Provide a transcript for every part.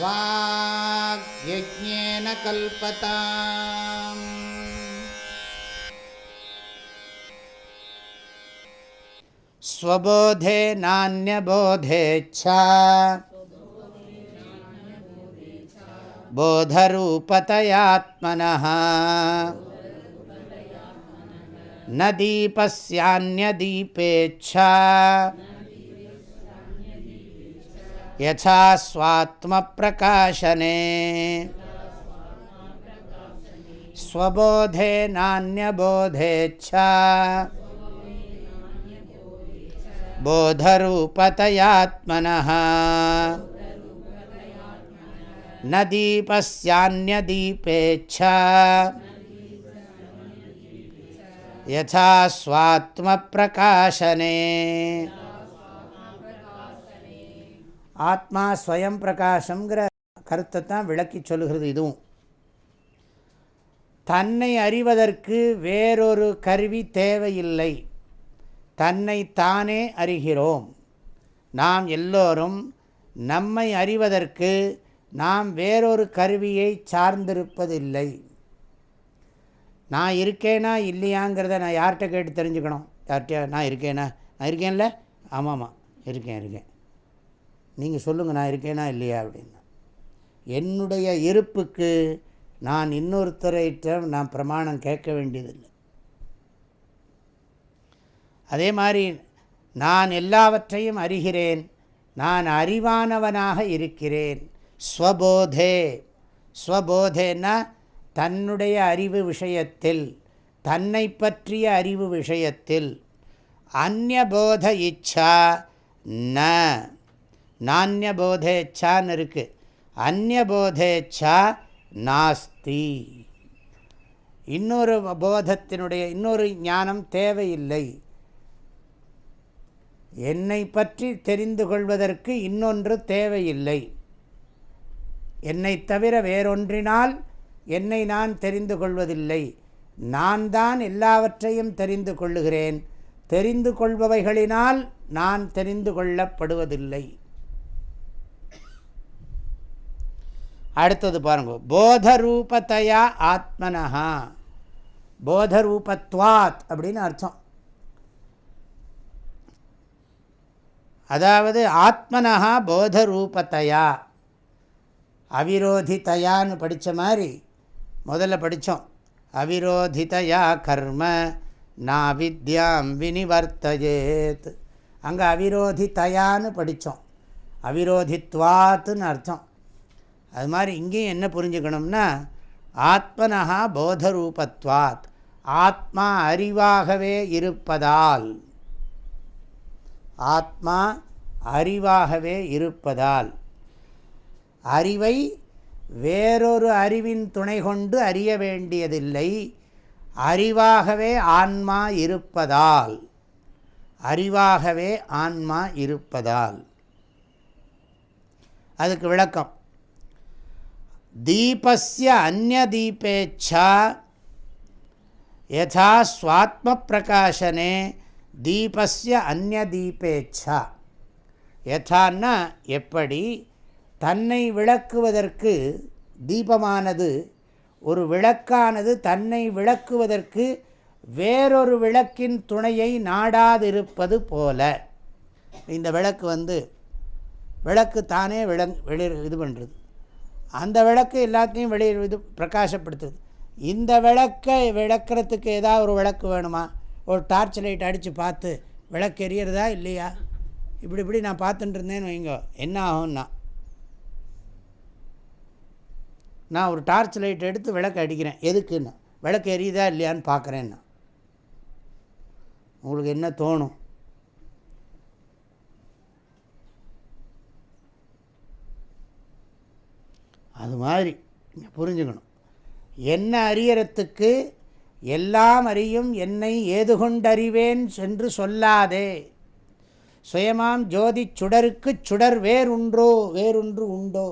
वाग्यज्ञेन कल्पताम्। स्वबोधे नान्यबोधेच्छा बोधरूपतयात्मनः। न दीपस्यान्यदीपेच्छा यथा स्वात्मप्रकाशने। स्वबोधे नान्यबोधेच्छा बोधरूपतयात्मनः। न दीपस्यान्यदीपेच्छा यथा स्वात्मप्रकाशने ஆத்மா ஸ்வயம் பிரகாசங்கிற கருத்தை தான் விளக்கி சொல்லுகிறது இதுவும். தன்னை அறிவதற்கு வேறொரு கருவி தேவையில்லை. தன்னை தானே அறிகிறோம். நாம் எல்லோரும் நம்மை அறிவதற்கு நாம் வேறொரு கருவியை சார்ந்திருப்பதில்லை. நான் இருக்கேனா இல்லையாங்கிறத நான் யார்கிட்ட கேட்டு தெரிஞ்சுக்கணும்? யார்கிட்ட நான் இருக்கேனா? நான் இருக்கேன்ல? ஆமாம்மா. இருக்கேன் இருக்கேன். நீங்கள் சொல்லுங்கள் நான் இருக்கேனா இல்லையா அப்படின்னு. என்னுடைய இருப்புக்கு நான் இன்னொருத்தரையிட்ட நான் பிரமாணம் கேட்க வேண்டியதில்லை. அதே மாதிரி நான் எல்லாவற்றையும் அறிகிறேன் நான் அறிவானவனாக இருக்கிறேன். ஸ்வபோதே. ஸ்வபோதேன்னா தன்னுடைய அறிவு விஷயத்தில் தன்னை பற்றிய அறிவு விஷயத்தில். அந்நபோத இச்சா ந. நானியபோதேச்சான்னு இருக்குது அந்நபோதேச்சா நாஸ்தி. இன்னொரு போதத்தினுடைய இன்னொரு ஞானம் தேவையில்லை. என்னை பற்றி தெரிந்து கொள்வதற்கு இன்னொன்று தேவையில்லை. என்னை தவிர வேறொன்றினால் என்னை நான் தெரிந்து கொள்வதில்லை. நான் தான் எல்லாவற்றையும் தெரிந்து கொள்ளுகிறேன். தெரிந்து கொள்பவைகளினால் நான் தெரிந்து கொள்ளப்படுவதில்லை. அடுத்தது பாருங்க. போதரூபத்தையா ஆத்மனஹா. போதரூபத்வாத் அப்படின்னு அர்த்தம். அதாவது ஆத்மனஹா போதரூபத்தையா. அவிரோதித்தையான்னு படித்த மாதிரி முதல்ல படித்தோம் அவிரோதிதையா கர்ம நா வித்யாம் வினிவர்த்தஜேத் அங்கே அவிரோதித்தையான்னு படித்தோம் அவிரோதித்வாத்துன்னு அர்த்தம். அது மாதிரி இங்கேயும் என்ன புரிஞ்சுக்கணும்னா ஆத்மனஹா போதரூபத்வாத். ஆத்மா அறிவாகவே இருப்பதால். ஆத்மா அறிவாகவே இருப்பதால். அறிவை வேறொரு அறிவின் துணை கொண்டு அறிய வேண்டியதில்லை. அறிவாகவே ஆன்மா இருப்பதால். அறிவாகவே ஆன்மா இருப்பதால். அதுக்கு விளக்கம். தீபஸ்ய அந்நதீபேச்சா யதா ஸ்வாத்ம பிரகாசனே தீபஸ்ய அந்நதீபேச்சா யதான்னா எப்படி தன்னை விளக்குவதற்கு தீபமானது ஒரு விளக்கானது தன்னை விளக்குவதற்கு வேறொரு விளக்கின் துணையை நாடாதிருப்பது போல. இந்த விளக்கு வந்து விளக்கு தானே விளங் வெளி இது பண்ணுறது அந்த விளக்கு எல்லாத்தையும் வெளியே இது பிரகாசப்படுத்துது. இந்த விளக்கை விளக்கிறதுக்கு ஏதாவது ஒரு விளக்கு வேணுமா? ஒரு டார்ச் லைட் அடித்து பார்த்து விளக்கு எரியறதா இல்லையா? இப்படி இப்படி நான் பார்த்துட்டு இருந்தேன்னு வைங்க. என்ன ஆகும்னா நான் ஒரு டார்ச் லைட் எடுத்து விளக்கு அடிக்கிறேன். எதுக்குன்னு? விளக்கு எரியுதா இல்லையான்னு பார்க்குறேன்னா. உங்களுக்கு என்ன தோணும்? அது மாதிரி புரிஞ்சுக்கணும். என்ன அறியறத்துக்கு எல்லாம் அறியும் என்னை ஏது கொண்டறிவேன் என்று சொல்லாதே. சுயமாம் ஜோதி சுடருக்கு சுடர் வேறுன்றோ வேறொன்று உண்டோ.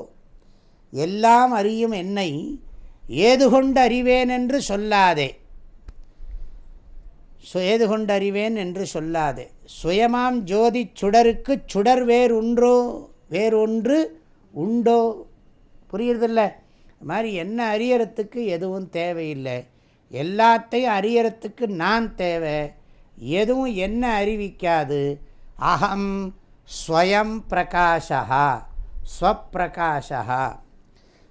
எல்லாம் அறியும் என்னை ஏது கொண்டு அறிவேன் என்று சொல்லாதே. ஏது கொண்டு அறிவேன் என்று சொல்லாதே. சுயமாம் ஜோதி சுடருக்கு சுடர் வேறுன்றோ வேறொன்று உண்டோ. புரியுறதில்ல. இது மாதிரி என்ன அறியறத்துக்கு எதுவும் தேவையில்லை. எல்லாத்தையும் அறியறத்துக்கு நான் தேவை. எதுவும் என்ன அறிவிக்காது. அகம் ஸ்வயம் பிரகாஷா ஸ்வப்பிரகாஷா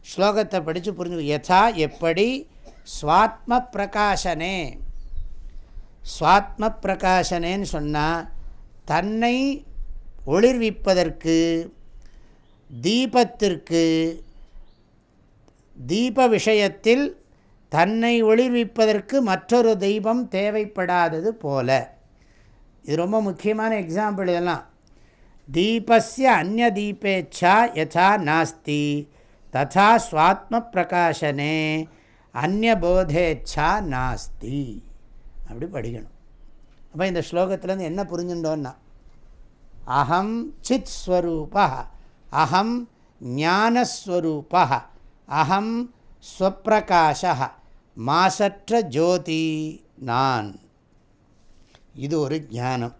ஸ்லோகத்தை படித்து புரிஞ்சு யதா எப்படி? ஸ்வாத்ம பிரகாசனே ஸ்வாத்ம பிரகாசனேன்னு சொன்னால் தன்னை ஒளிர்விப்பதற்கு தீபத்திற்கு தீப விஷயத்தில் தன்னை ஒளிர்விப்பதற்கு மற்றொரு தெய்வம் தேவைப்படாதது போல. இது ரொம்ப முக்கியமான எக்ஸாம்பிள் இதெல்லாம். தீபஸ்ய அந்நிய தீபேச்சா யதா நாஸ்தி ததா ஸ்வாத்ம பிரகாசனே அந்நபோதேச்சா நாஸ்தி. அப்படி படிக்கணும். அப்போ இந்த ஸ்லோகத்துலேருந்து என்ன புரிஞ்சுட்டோன்னா அகம் சித் ஸ்வரூபா அகம் ஞானஸ்வரூபா அகம் ஸ்வப்பிரகாஷ மாசற்ற ஜோதி நான். இது ஒரு ஞானம்.